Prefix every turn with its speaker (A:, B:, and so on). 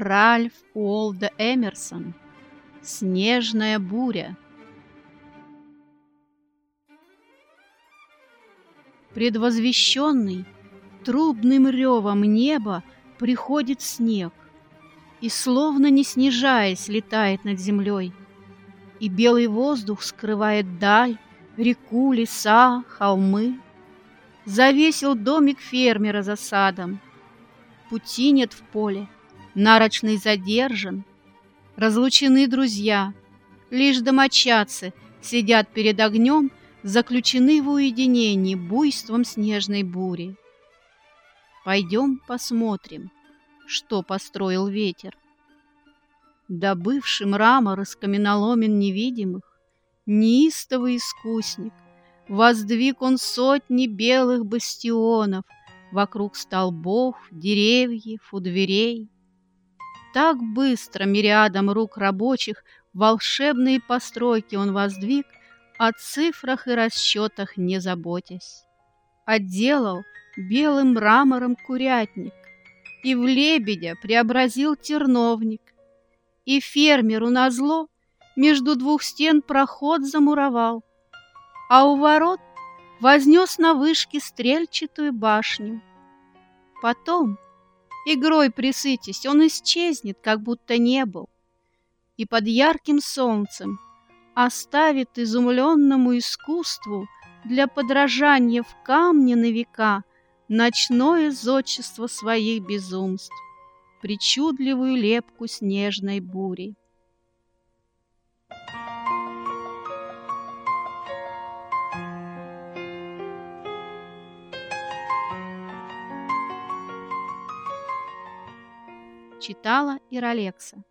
A: Ральф Уолда Эмерсон. Снежная буря Предвозвещенный трубным ревом неба приходит снег И, словно не снижаясь, летает над землей, И белый воздух скрывает даль, реку, леса, холмы. Завесил домик фермера за садом, Пути нет в поле, нарочный задержан, Разлучены друзья, лишь домочадцы Сидят перед огнем, заключены в уединении Буйством снежной бури. Пойдем посмотрим, что построил ветер. Добывший мрамор из каменоломен невидимых, Неистовый искусник, Воздвиг он сотни белых бастионов Вокруг столбов, деревьев, у дверей. Так быстро мириадом рук рабочих Волшебные постройки он воздвиг, О цифрах и расчетах не заботясь. Отделал белым мрамором курятник, И в лебедя преобразил терновник, И фермеру назло между двух стен проход замуровал, а у ворот вознес на вышке стрельчатую башню. Потом, игрой присытясь, он исчезнет, как будто не был, и под ярким солнцем оставит изумленному искусству для подражания в камне на века ночное зодчество своих безумств, причудливую лепку снежной бури. Читала Иралекса.